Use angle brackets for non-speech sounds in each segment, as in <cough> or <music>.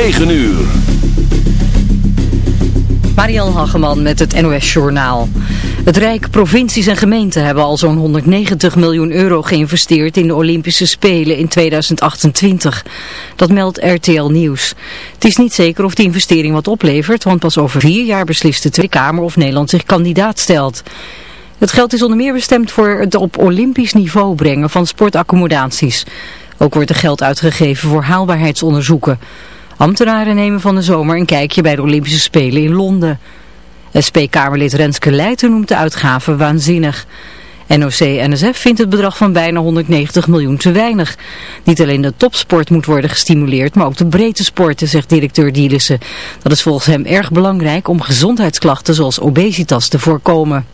9 uur. Mariel Hageman met het NOS Journaal. Het Rijk, provincies en gemeenten hebben al zo'n 190 miljoen euro geïnvesteerd in de Olympische Spelen in 2028. Dat meldt RTL Nieuws. Het is niet zeker of die investering wat oplevert, want pas over vier jaar beslist de Tweede Kamer of Nederland zich kandidaat stelt. Het geld is onder meer bestemd voor het op Olympisch niveau brengen van sportaccommodaties. Ook wordt er geld uitgegeven voor haalbaarheidsonderzoeken. Ambtenaren nemen van de zomer een kijkje bij de Olympische Spelen in Londen. SP-Kamerlid Renske Leijten noemt de uitgaven waanzinnig. NOC-NSF vindt het bedrag van bijna 190 miljoen te weinig. Niet alleen de topsport moet worden gestimuleerd, maar ook de breedte sporten, zegt directeur Dielissen. Dat is volgens hem erg belangrijk om gezondheidsklachten zoals obesitas te voorkomen.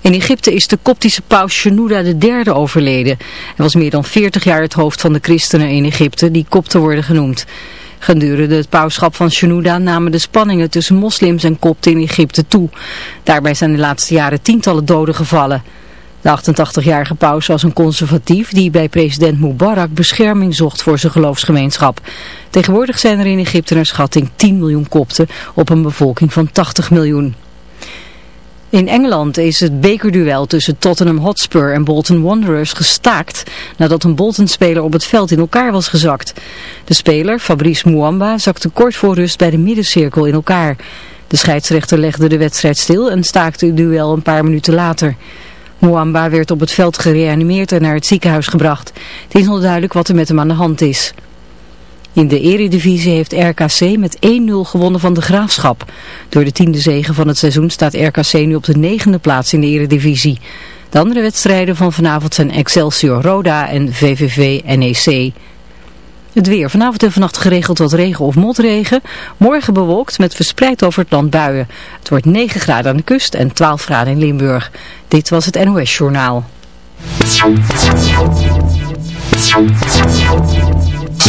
In Egypte is de koptische paus Shenouda III overleden. Hij was meer dan 40 jaar het hoofd van de christenen in Egypte, die kopten worden genoemd. Gedurende het pauschap van Shenouda namen de spanningen tussen moslims en kopten in Egypte toe. Daarbij zijn de laatste jaren tientallen doden gevallen. De 88-jarige paus was een conservatief die bij president Mubarak bescherming zocht voor zijn geloofsgemeenschap. Tegenwoordig zijn er in Egypte naar schatting 10 miljoen kopten op een bevolking van 80 miljoen. In Engeland is het bekerduel tussen Tottenham Hotspur en Bolton Wanderers gestaakt nadat een Bolton-speler op het veld in elkaar was gezakt. De speler, Fabrice Muamba, zakte kort voor rust bij de middencirkel in elkaar. De scheidsrechter legde de wedstrijd stil en staakte het duel een paar minuten later. Muamba werd op het veld gereanimeerd en naar het ziekenhuis gebracht. Het is onduidelijk wat er met hem aan de hand is. In de eredivisie heeft RKC met 1-0 gewonnen van de Graafschap. Door de tiende zegen van het seizoen staat RKC nu op de negende plaats in de eredivisie. De andere wedstrijden van vanavond zijn Excelsior Roda en VVV NEC. Het weer. Vanavond en vannacht geregeld wat regen of motregen. Morgen bewolkt met verspreid over het land buien. Het wordt 9 graden aan de kust en 12 graden in Limburg. Dit was het NOS Journaal.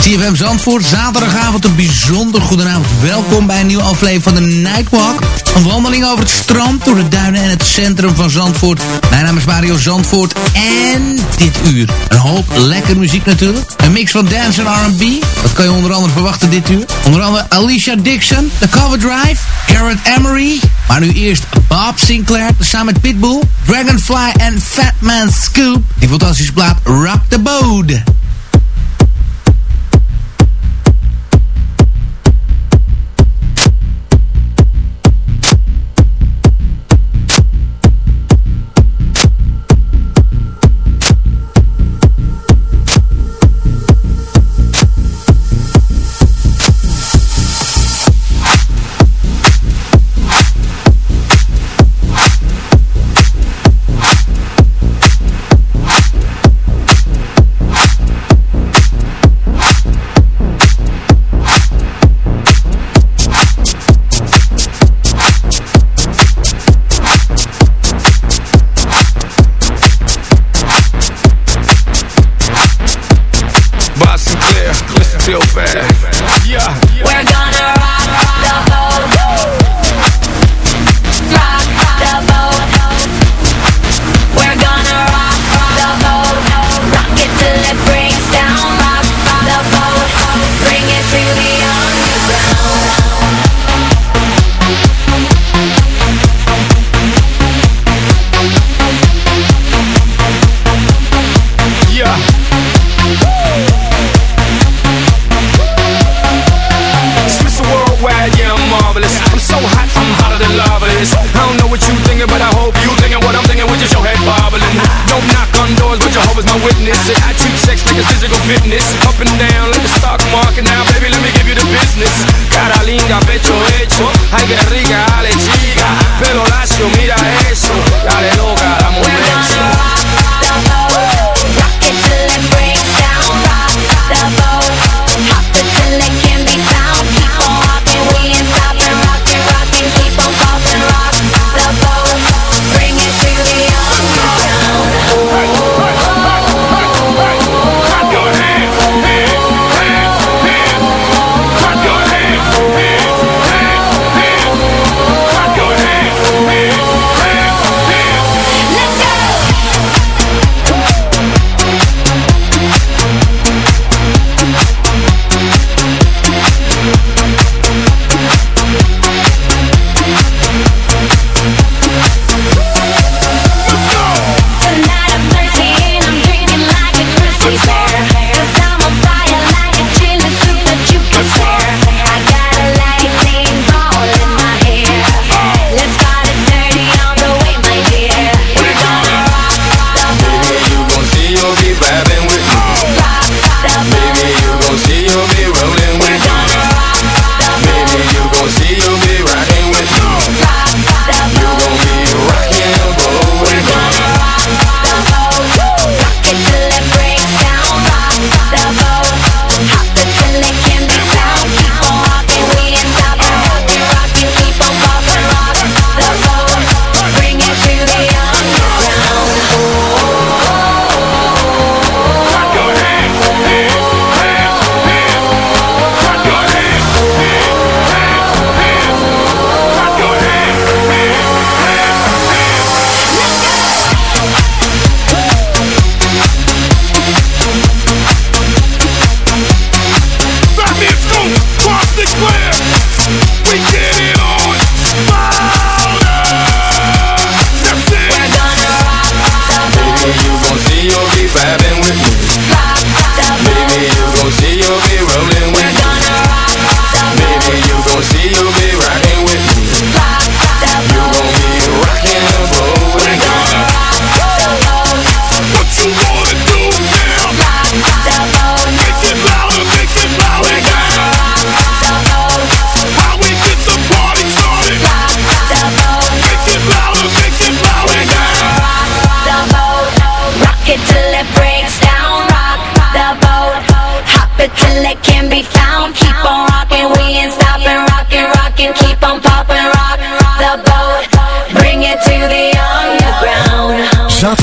CFM Zandvoort, zaterdagavond een bijzonder goedenavond. Welkom bij een nieuwe aflevering van de Nightwalk. Een wandeling over het strand, door de duinen en het centrum van Zandvoort. Mijn naam is Mario Zandvoort en dit uur een hoop lekker muziek natuurlijk. Een mix van dance en R&B. Wat kan je onder andere verwachten dit uur? Onder andere Alicia Dixon, The Cover Drive, Garrett Emery. Maar nu eerst Bob Sinclair, samen met Pitbull, Dragonfly en Fatman Scoop. Die fantastische plaat Rock the Boat.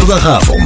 Zaterdagavond.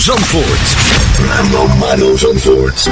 Zandvoort. Radio Mario Zandvoort.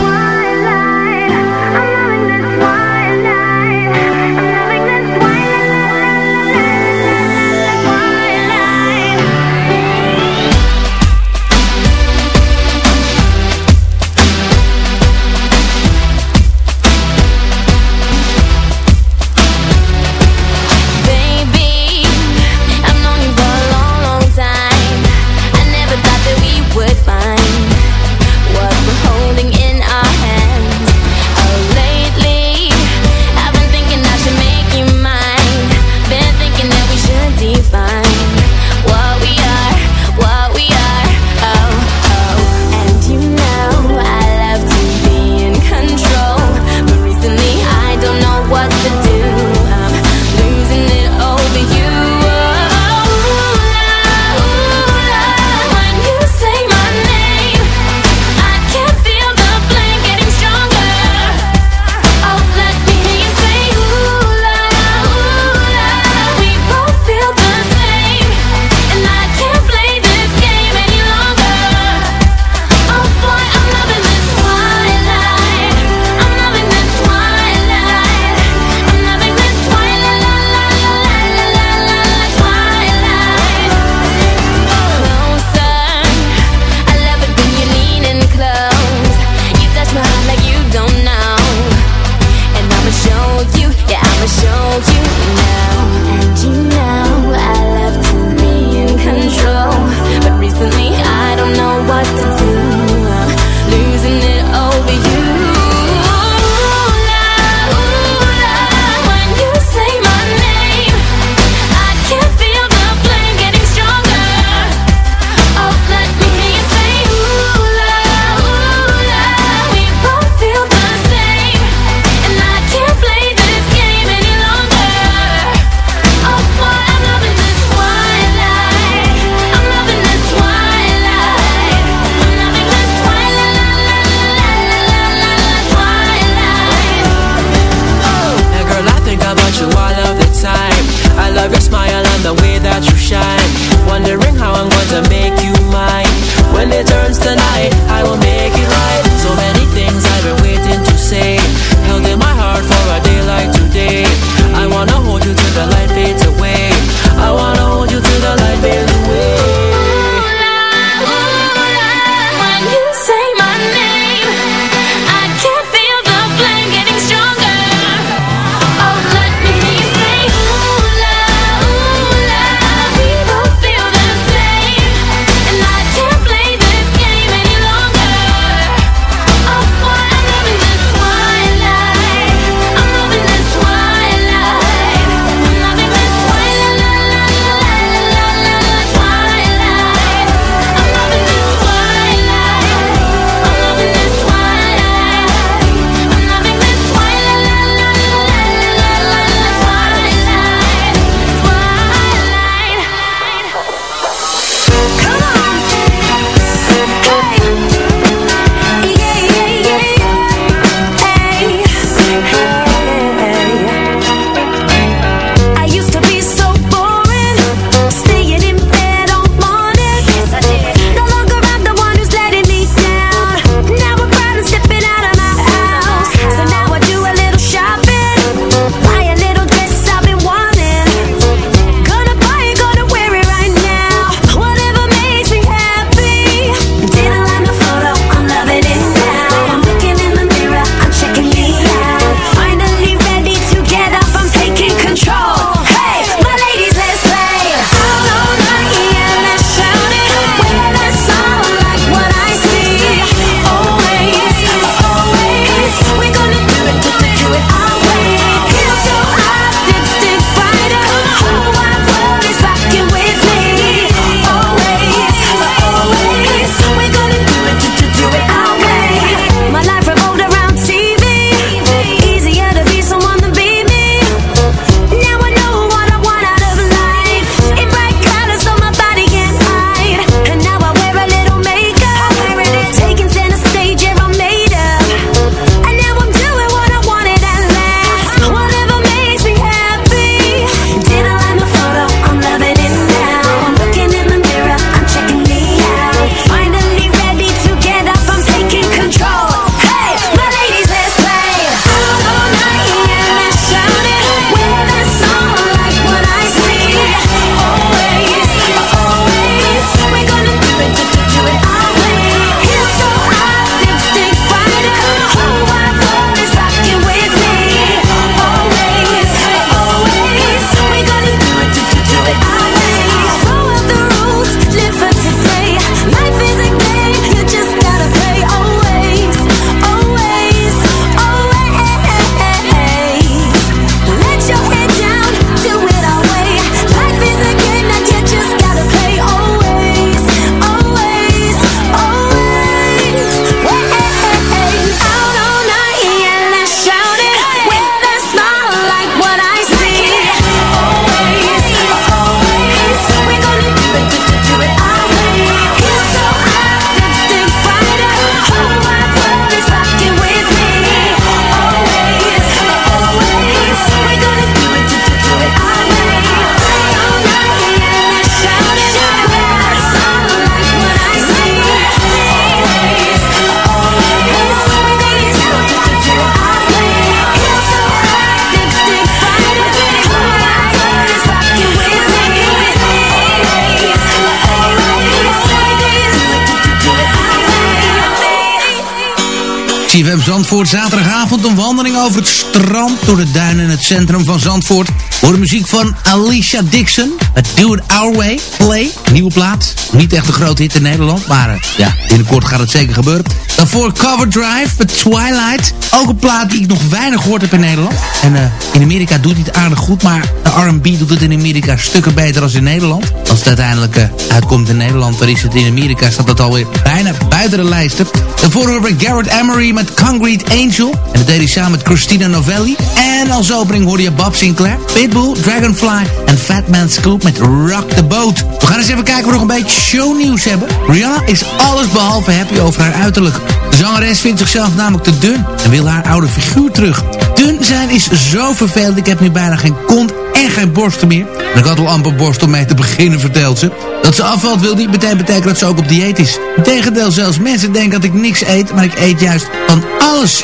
Zandvoort, zaterdagavond een wandeling over het strand... door de duinen in het centrum van Zandvoort. Voor de muziek van Alicia Dixon. Het Do It Our Way, Play. Nieuwe plaat. Niet echt een grote hit in Nederland, maar uh, ja, binnenkort gaat het zeker gebeuren. Daarvoor Cover Drive met Twilight. Ook een plaat die ik nog weinig gehoord heb in Nederland. En uh, in Amerika doet hij het aardig goed, maar de R&B doet het in Amerika stukken beter dan in Nederland. Als het uiteindelijk uh, uitkomt in Nederland, dan is het in Amerika, staat het alweer bijna buiten de lijsten. Daarvoor horen we Garrett Emery met Concrete Angel. En dat deed hij samen met Christina Novelli. En als opening hoorde je Bob Sinclair, Pitbull, Dragonfly en Fatman Scoop met Rock the Boat. We gaan eens even kijken of we nog een beetje shownieuws hebben. Rihanna is alles behalve happy over haar uiterlijk. De zangeres vindt zichzelf namelijk te dun en wil haar oude figuur terug. Dun zijn is zo vervelend, ik heb nu bijna geen kont en geen borsten meer. En ik had al amper borst om mee te beginnen, vertelt ze. Dat ze afvalt wil niet meteen betekenen dat ze ook op dieet is. Integendeel zelfs, mensen denken dat ik niks eet, maar ik eet juist van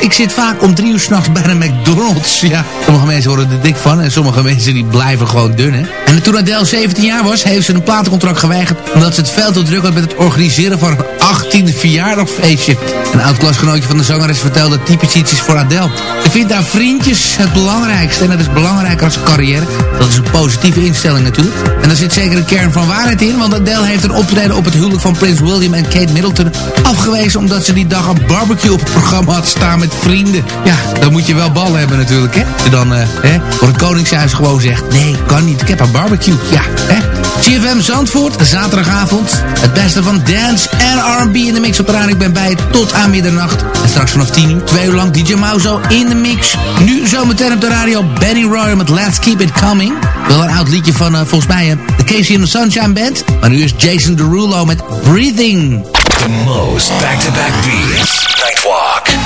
Ik zit vaak om drie uur s'nachts bij de McDonald's. Ja, sommige mensen worden er dik van en sommige mensen die blijven gewoon dun, hè. En toen Adele 17 jaar was, heeft ze een platencontract geweigerd... omdat ze het veel te druk had met het organiseren van een 18e verjaardagfeestje. Een oud-klasgenootje van de zangeres vertelde typisch iets voor Adele. Ze vindt haar vriendjes het belangrijkste en dat is belangrijker als carrière. Dat is een positieve instelling natuurlijk. En daar zit zeker een kern van waarheid in, want Adele heeft een optreden op het huwelijk van Prins William en Kate Middleton afgewezen... omdat ze die dag een barbecue op het programma had staan met vrienden. Ja, dan moet je wel ballen hebben natuurlijk, hè. Je dan uh, hè, voor het Koningshuis gewoon zegt, nee, kan niet, ik heb een barbecue. Ja, hè. CFM Zandvoort, zaterdagavond. Het beste van dance en R&B in de mix op de radio. Ik ben bij tot aan middernacht. En straks vanaf 10 uur, twee uur lang DJ Mauzo in de mix. Nu zometeen op de radio Benny Roy met Let's Keep It Coming. Wel een oud liedje van uh, volgens mij uh, de Casey and the Sunshine Band. Maar nu is Jason Derulo met Breathing. The most back-to-back -back beats. Nightwalk.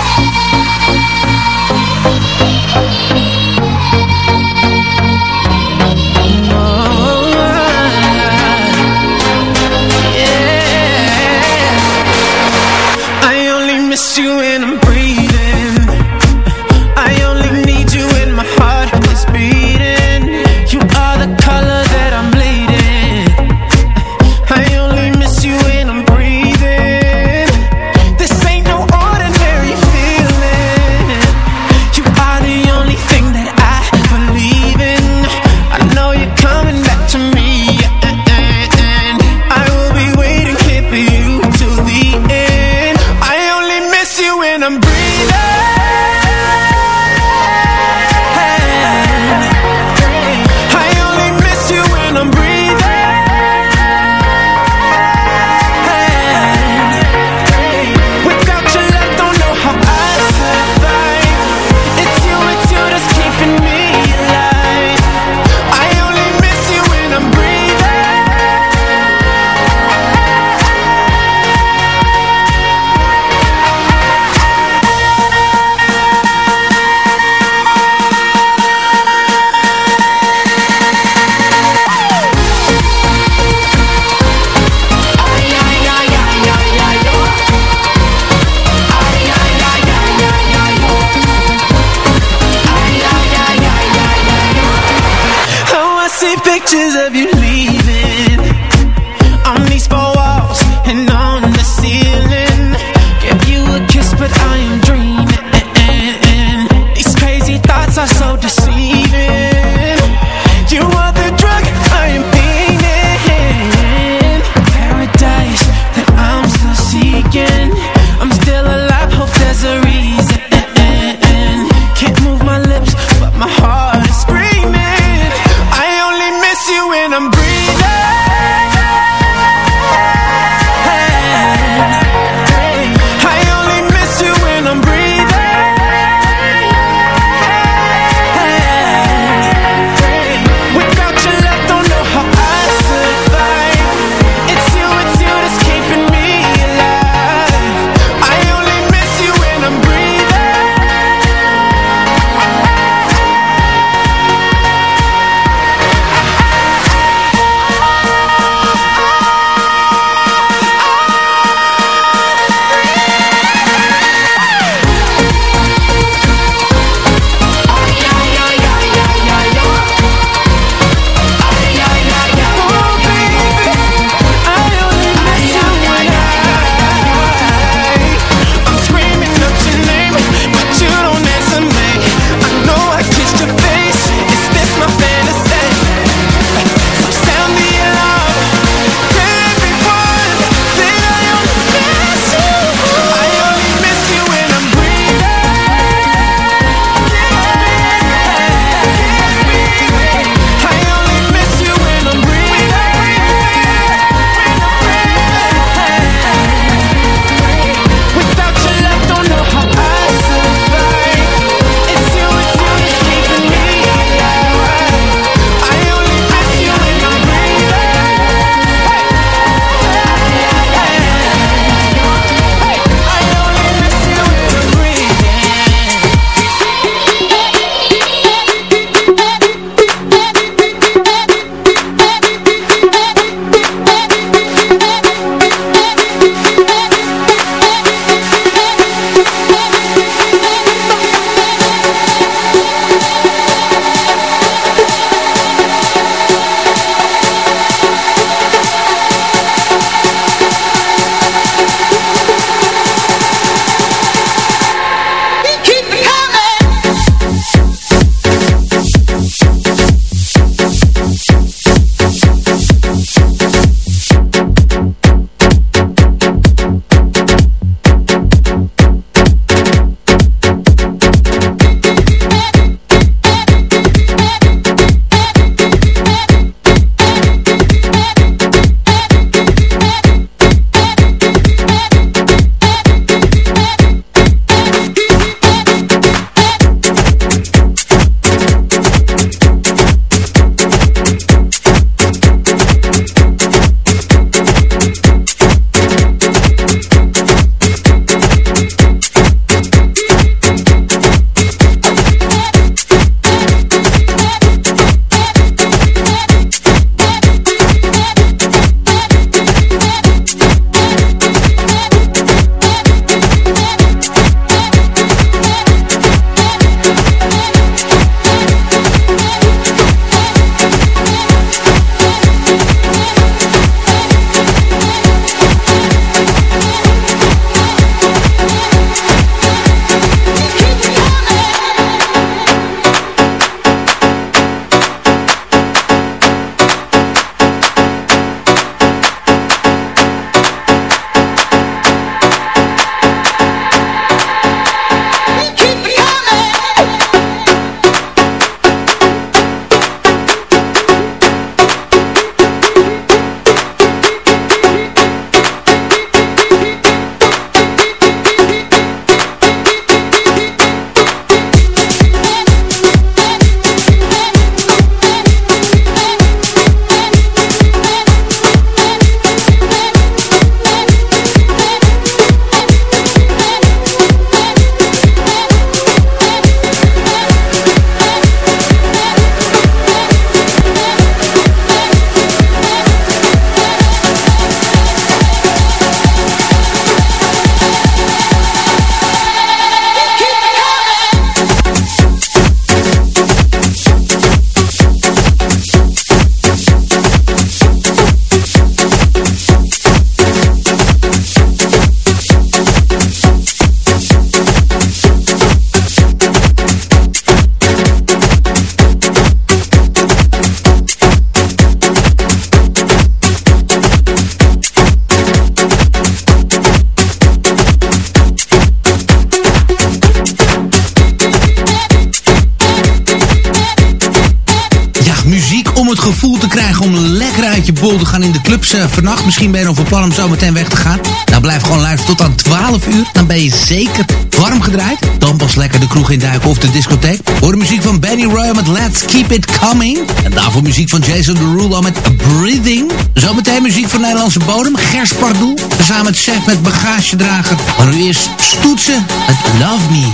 Vannacht. Misschien ben je nog van plan om zo meteen weg te gaan. Nou, blijf gewoon luisteren tot aan 12 uur. Dan ben je zeker warm gedraaid. Dan pas lekker de kroeg induiken of de discotheek. Hoor de muziek van Benny Roy met Let's Keep It Coming. En daarvoor muziek van Jason Derulo met Breathing. Zometeen muziek van Nederlandse bodem. Gers Pardoel. Samen met Chef met bagagedrager. Maar nu eerst Stoetsen met Love Me.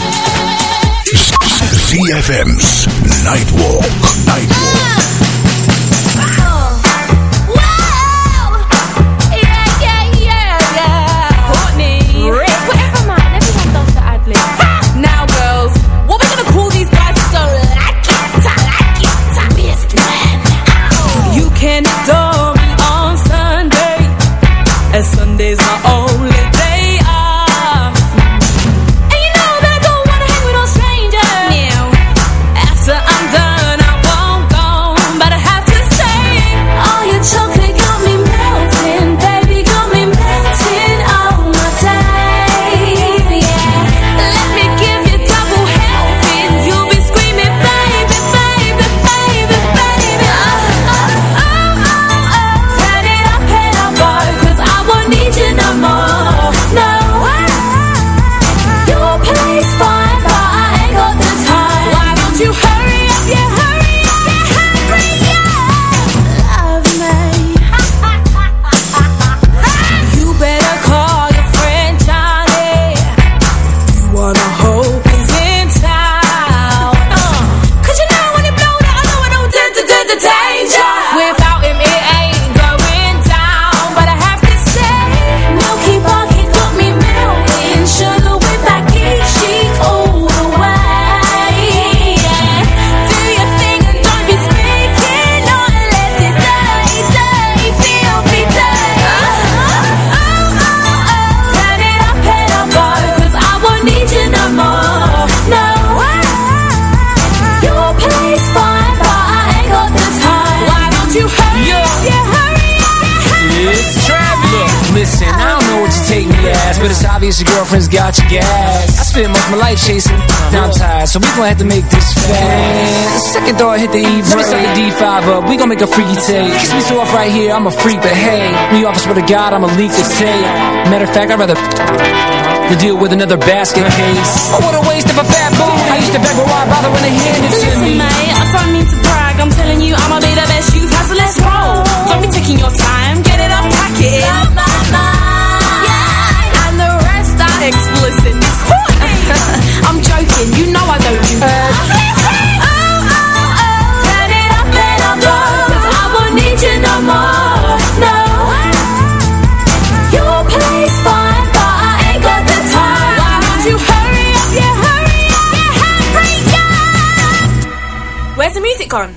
ZFM's Nightwalk. Nightwalk. So we gon' have to make this fast. Second thought hit the E Let me set the D5 up, we gon' make a freaky tape. Kiss me so off right here, I'm a freak, but hey, me off, I swear to God, I'm a leak the tape. Matter of fact, I'd rather to deal with another basket case. Oh, what a waste of a fat booty. I used to beg, but why bother when they hand it to Listen, me? mate, I don't mean to brag. I'm telling you, I'ma be the best you've had, so let's roll. Don't be taking your time, get it up, pack it in. Yeah, and the rest are explicit. <laughs> I'm joking, you know I don't do that. Oh, oh, oh. Turn it up and 'cause I won't need you no more. No. Your play's fine, but I ain't got the time. Why don't you hurry up, yeah, hurry up, yeah, hurry up. Where's the music gone?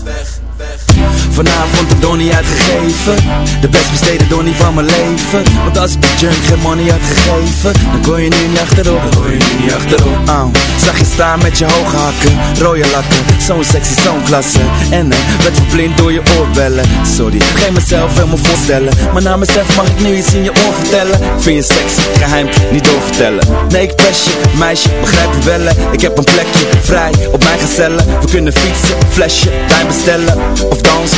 Vanavond de donnie uitgegeven. De best besteden donnie van mijn leven. Want als ik de junk geen money had gegeven Dan kon je nu niet achterop. Dan je niet achterop. Oh, Zag je staan met je hoge hakken. Rode lakken. Zo'n sexy, zo'n klasse. En eh, werd verblind door je oorbellen. Sorry, geen mezelf helemaal voorstellen. Maar na mezelf mag ik nu iets in je oor vertellen. Vind je sexy, geheim, niet doorvertellen. Nee, ik pest je, meisje, begrijp je wel? Ik heb een plekje, vrij, op mijn gezellen. We kunnen fietsen, flesje, wijn bestellen. Of dansen,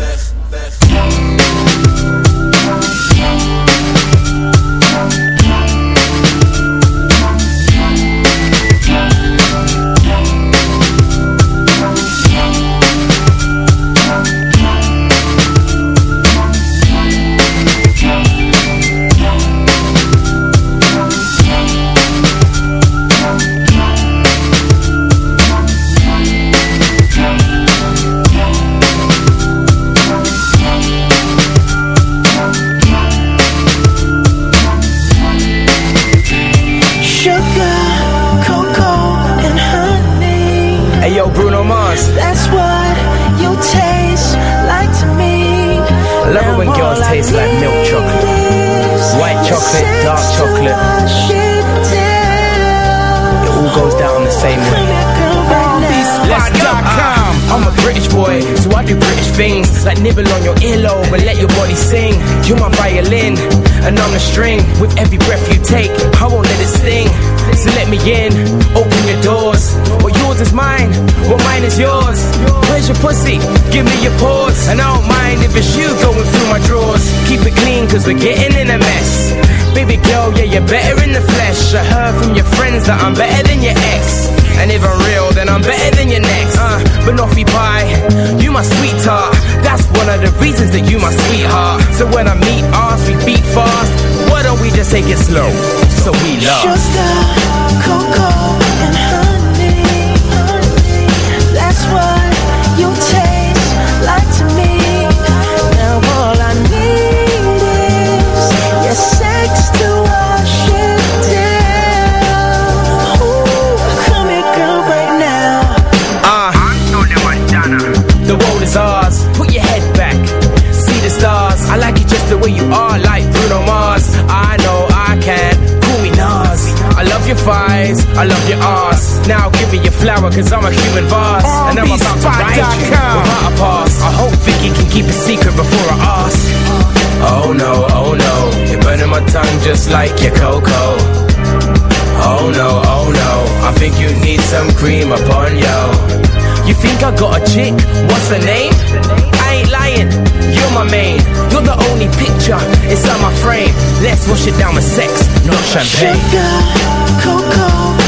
when girls taste like milk chocolate. White chocolate, dark chocolate. It all goes down the same way. Let's go. Uh, I'm a British boy, so I do British things. Like nibble on your earlobe and let your body sing. You're my violin, and I'm the string. With every breath you take, I won't let it sting. So let me in, open your doors What yours is mine, what mine is yours Where's your pussy? Give me your paws And I don't mind if it's you going through my drawers Keep it clean cause we're getting in a mess Baby girl, yeah, you're better in the flesh I heard from your friends that I'm better than your ex and if I'm real, then I'm better than your next. Uh, Banoffee pie, you my sweetheart. That's one of the reasons that you my sweetheart. So when I meet us, we beat fast. Why don't we just take it slow? So we love. Sugar, I love your. I love your ass. Now give me your flower, cause I'm a human vase. and I'm about to ride you without a pass. I hope Vicky can keep a secret before I ask. Oh no, oh no. You're burning my tongue just like your cocoa. Oh no, oh no, I think you need some cream upon yo. You think I got a chick? What's her name? I ain't lying, you're my main. You're the only picture inside my frame. Let's wash it down with sex, not champagne. Sugar, cocoa,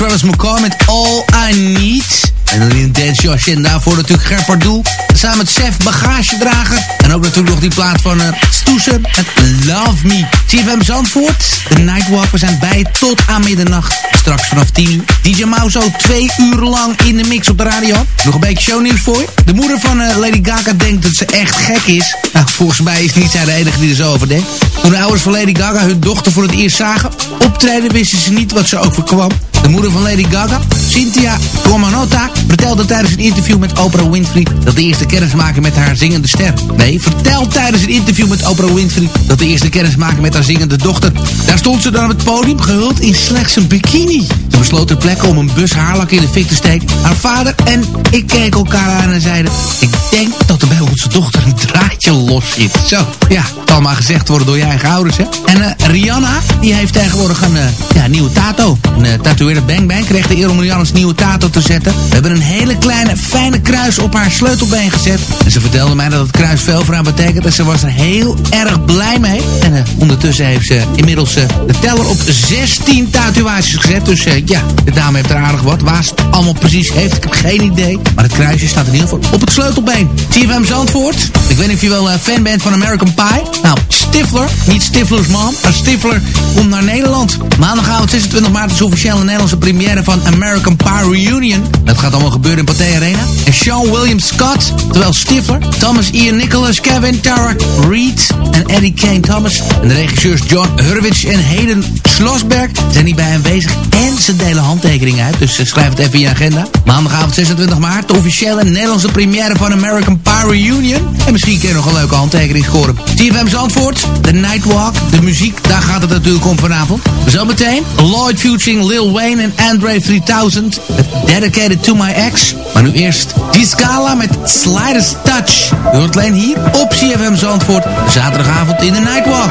Travis McCall met All I Need. En dan in een dancejasje. En daarvoor natuurlijk Gert Pardoel. Samen met Chef Bagagedrager. En ook natuurlijk nog die plaat van uh, Stoesem met Love Me. CFM Zandvoort. De Nightwalk. We zijn bij tot aan middernacht. Straks vanaf 10 uur. DJ Mauzo twee uur lang in de mix op de radio. Nog een beetje shownieuws voor je. De moeder van uh, Lady Gaga denkt dat ze echt gek is. Nou, volgens mij is niet zij de enige die er zo over denkt. Toen de ouders van Lady Gaga hun dochter voor het eerst zagen... optreden wisten ze niet wat ze overkwam. De moeder van Lady Gaga, Cynthia Romanota, vertelde tijdens een interview met Oprah Winfrey... dat de eerste kennismaking met haar zingende ster. Nee, vertelt tijdens een interview met Oprah Winfrey... dat de eerste kennismaking met haar zingende dochter. Daar stond ze dan op het podium, gehuld in slechts een bikini. Ze besloot ter plekke om een bus haarlak in de fik te steken. Haar vader en ik keken elkaar aan en zeiden... ik denk dat er bij onze dochter een draadje los zit. Zo, ja, het allemaal gezegd worden door je eigen ouders, hè. En uh, Rihanna, die heeft tegenwoordig een uh, ja, nieuwe tato. Een uh, tatoeëerder Bang Bang kreeg de eer om Rihanna's nieuwe tato te zetten. We hebben een hele kleine, fijne kruis op haar sleutelbeen gezet. En ze vertelde mij dat het kruis veel voor haar betekent. En ze was er heel erg blij mee. En ondertussen heeft ze inmiddels de teller op 16 tatoeages gezet. Dus ja, de dame heeft er aardig wat. Waar ze het allemaal precies heeft, ik heb geen idee. Maar het kruisje staat in ieder geval op het sleutelbeen. CFM Zandvoort. Ik weet niet of je wel fan bent van American Pie. Nou, Stifler, niet Stifler's mom, maar Stifler komt naar Nederland. Maandagavond 26 maart is officieel een Nederlandse première van American Pie Reunion. Dat gaat allemaal gebeuren in Pathé Arena. En Sean William Scott, terwijl Stifler, Thomas Ian Nicholas, Kevin Tara Reed en Eddie Kane Thomas. En de regisseurs John Hurwitz en Hayden Schlossberg zijn hierbij aanwezig. En ze delen handtekeningen uit, dus schrijf het even in je agenda. Maandagavond 26 maart, de officiële Nederlandse première van American Pie Reunion. En misschien kun je nog een leuke handtekening scoren. TFM Zandvoort, de Nightwalk, de muziek, daar gaat het natuurlijk om vanavond. Zometeen, Lloyd featuring Lil Wayne en Andre 3000. Dedicated to my ex. Maar nu eerst Discala met Sliders Touch. U hoort alleen hier op CFM Zandvoort. Zaterdagavond in de Nightwalk.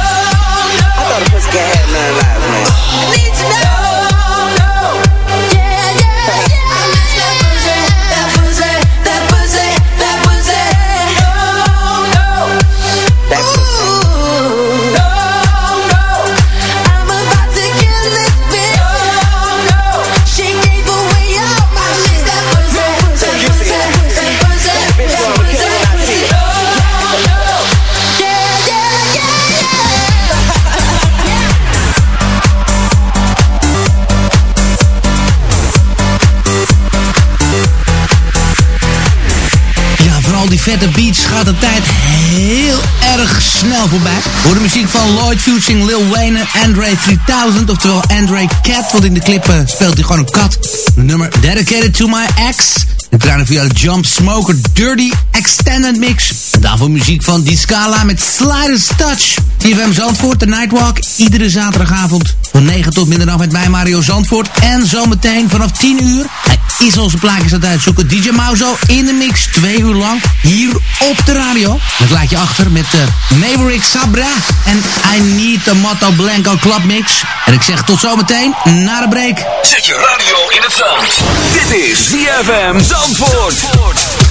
I pussy can't have. Need to know. Gaat de tijd heel erg snel voorbij. Voor de muziek van Lloyd Fusing, Lil Wayne en Andre 3000. Oftewel Andre Cat, want in de clip eh, speelt hij gewoon een kat. Nummer Dedicated to My Ex. En trouwens via de Jump Smoker Dirty Extended Mix. En daarvoor muziek van Die Scala met Sliders Touch. TFM Zandvoort, de Nightwalk. Iedere zaterdagavond van 9 tot middernacht met mij Mario Zandvoort. En zometeen vanaf 10 uur. Is onze plaatjes aan het uitzoeken. DJ Mauzo in de mix. Twee uur lang hier op de radio. Dat laat je achter met uh, Maverick Sabra. En I Need the Motto Blanco Club Mix. En ik zeg tot zometeen na de break. Zet je radio in het zand. Dit is ZFM Zandvoort. me.